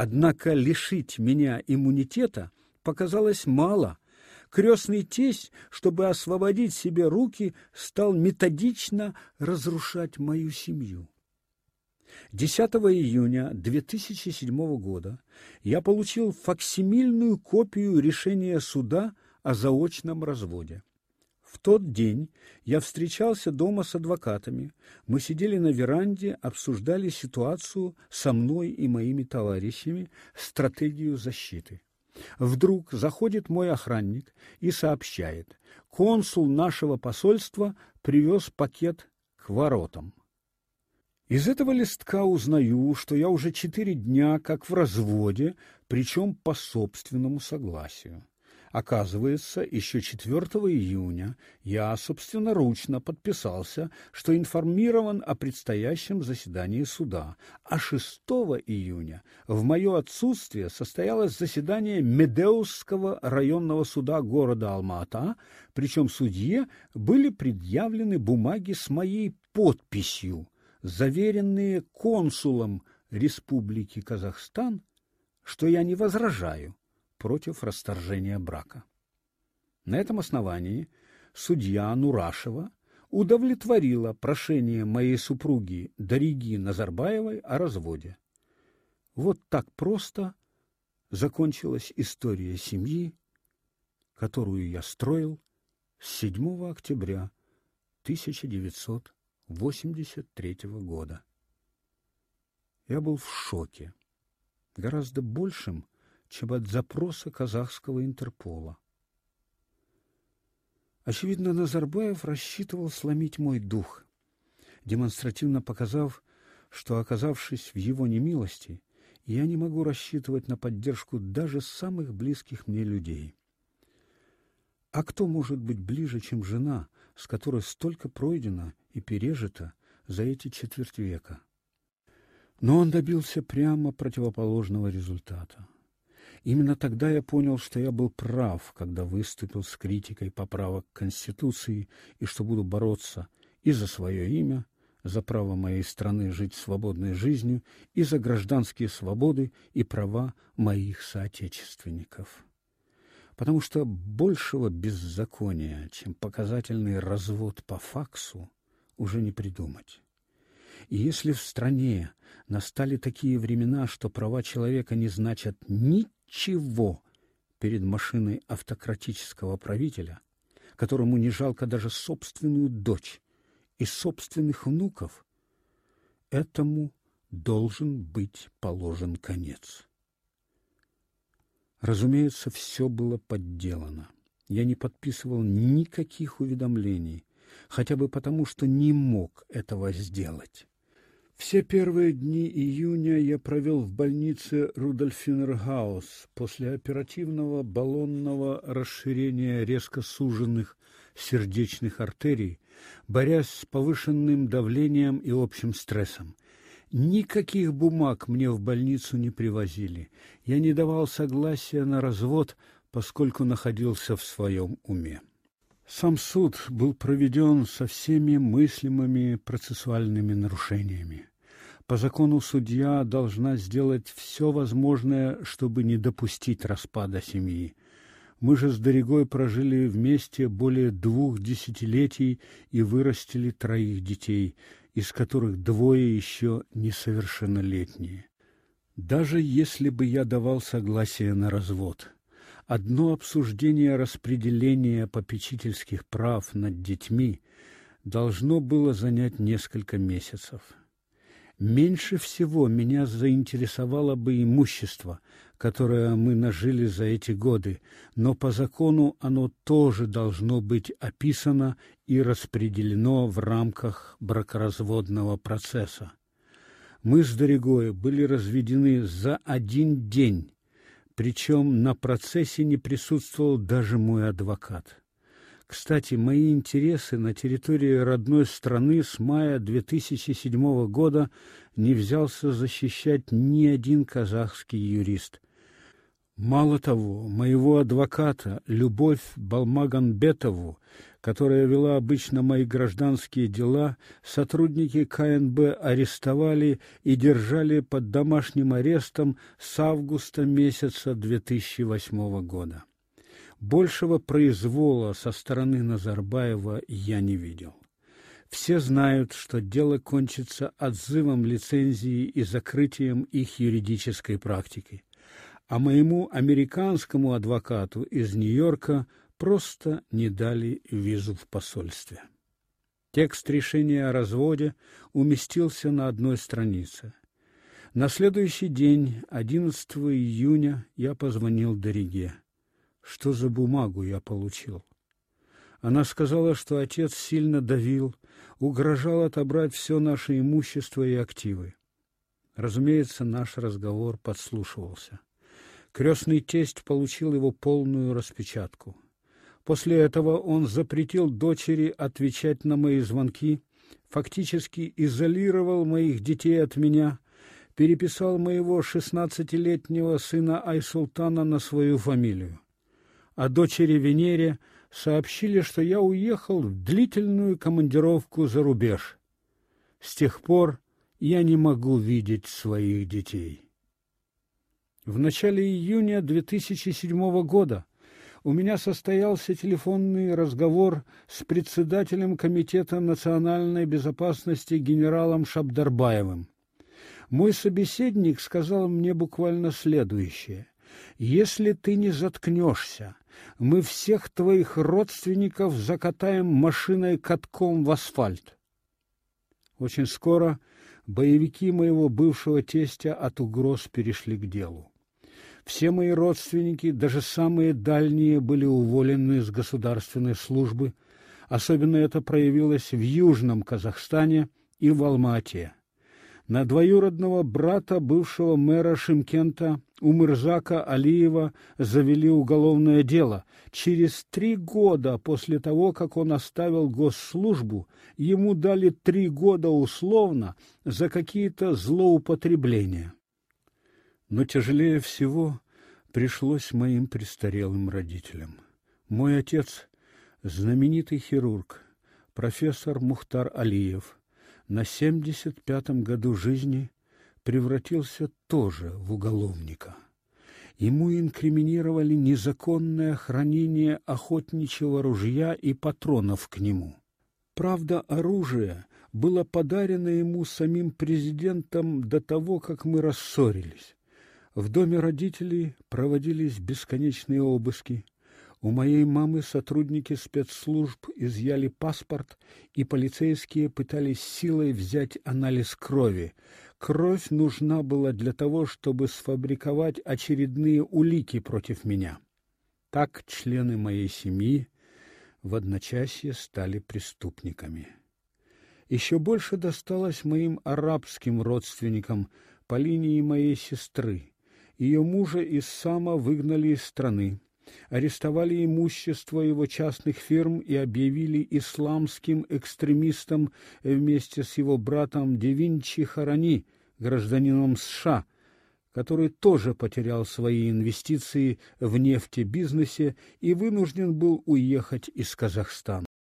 Однако лишить меня иммунитета показалось мало. Крестный тесть, чтобы освободить себе руки, стал методично разрушать мою семью. 10 июня 2007 года я получил факсимильную копию решения суда о заочном разводе. В тот день я встречался дома с адвокатами. Мы сидели на веранде, обсуждали ситуацию со мной и моими товарищами, стратегию защиты. Вдруг заходит мой охранник и сообщает: консул нашего посольства привез пакет к воротам. Из этого листка узнаю, что я уже четыре дня как в разводе, причем по собственному согласию. Оказывается, еще 4 июня я собственноручно подписался, что информирован о предстоящем заседании суда, а 6 июня в мое отсутствие состоялось заседание Медеусского районного суда города Алма-Ата, причем судье были предъявлены бумаги с моей подписью, заверенные консулом Республики Казахстан, что я не возражаю против расторжения брака. На этом основании судья Нурашева удовлетворила прошение моей супруги Дариги Назарбаевой о разводе. Вот так просто закончилась история семьи, которую я строил с 7 октября 1983 года. Я был в шоке, гораздо большим, чем от запроса казахского Интерпола. Очевидно, Назарбаев рассчитывал сломить мой дух, демонстративно показав, что, оказавшись в его немилости, я не могу рассчитывать на поддержку даже самых близких мне людей. А кто может быть ближе, чем жена, с которой столько пройдено и пережито за эти четверть века? Но он добился прямо противоположного результата. Именно тогда я понял, что я был прав, когда выступил с критикой поправок к Конституции и что буду бороться и за свое имя, за право моей страны жить свободной жизнью и за гражданские свободы и права моих соотечественников. Потому что большего беззакония, чем показательный развод по факсу, уже не придумать. И если в стране настали такие времена, что права человека не значат ничего перед машиной автократического правителя, которому не жалко даже собственную дочь и собственных внуков, этому должен быть положен конец. Разумеется, все было подделано. Я не подписывал никаких уведомлений, хотя бы потому, что не мог этого сделать. Все первые дни июня я провел в больнице Рудольфинергаус после оперативного баллонного расширения резко суженных сердечных артерий, борясь с повышенным давлением и общим стрессом. Никаких бумаг мне в больницу не привозили. Я не давал согласия на развод, поскольку находился в своем уме. Сам суд был проведен со всеми мыслимыми процессуальными нарушениями. По закону судья должна сделать все возможное, чтобы не допустить распада семьи. Мы же с Дорогой прожили вместе более двух десятилетий и вырастили троих детей, из которых двое еще несовершеннолетние. Даже если бы я давал согласие на развод, одно обсуждение распределения попечительских прав над детьми должно было занять несколько месяцев. Меньше всего меня заинтересовало бы имущество, которое мы нажили за эти годы, но по закону оно тоже должно быть описано и распределено в рамках бракоразводного процесса. Мы с Дорогой были разведены за один день, причем на процессе не присутствовал даже мой адвокат. Кстати, мои интересы на территории родной страны с мая 2007 года не взялся защищать ни один казахский юрист. Мало того, моего адвоката, Любовь Балмаганбетову, которая вела обычно мои гражданские дела, сотрудники КНБ арестовали и держали под домашним арестом с августа месяца 2008 года. Большего произвола со стороны Назарбаева я не видел. Все знают, что дело кончится отзывом лицензии и закрытием их юридической практики. А моему американскому адвокату из Нью-Йорка просто не дали визу в посольстве. Текст решения о разводе уместился на одной странице. На следующий день, 11 июня, я позвонил Дориге. Что за бумагу я получил? Она сказала, что отец сильно давил, угрожал отобрать все наше имущество и активы. Разумеется, наш разговор подслушивался. Крестный тесть получил его полную распечатку. После этого он запретил дочери отвечать на мои звонки, фактически изолировал моих детей от меня, переписал моего шестнадцатилетнего сына Айсултана на свою фамилию а дочери Венере сообщили, что я уехал в длительную командировку за рубеж. С тех пор я не могу видеть своих детей. В начале июня 2007 года у меня состоялся телефонный разговор с председателем Комитета национальной безопасности генералом Шабдарбаевым. Мой собеседник сказал мне буквально следующее: если ты не заткнешься, мы всех твоих родственников закатаем машиной катком в асфальт. Очень скоро боевики моего бывшего тестя от угроз перешли к делу. Все мои родственники, даже самые дальние, были уволены с государственной службы. Особенно это проявилось в Южном Казахстане и в Алма-Ате. На двоюродного брата бывшего мэра Шимкента Умырзака Алиева завели уголовное дело. Через три года после того, как он оставил госслужбу, ему дали три года условно за какие-то злоупотребления. Но тяжелее всего пришлось моим престарелым родителям. Мой отец знаменитый хирург, профессор Мухтар Алиев на 75-м году жизни превратился тоже в уголовника. Ему инкриминировали незаконное хранение охотничьего ружья и патронов к нему. Правда, оружие было подарено ему самим президентом до того, как мы рассорились. В доме родителей проводились бесконечные обыски. У моей мамы сотрудники спецслужб изъяли паспорт, и полицейские пытались силой взять анализ крови. Кровь нужна была для того, чтобы сфабриковать очередные улики против меня. Так члены моей семьи в одночасье стали преступниками. Еще больше досталось моим арабским родственникам по линии моей сестры. Ее мужа из Сама выгнали из страны арестовали имущество его частных фирм и объявили исламским экстремистом вместе с его братом Девинчи Харани, гражданином США, который тоже потерял свои инвестиции в нефтебизнесе и вынужден был уехать из Казахстана.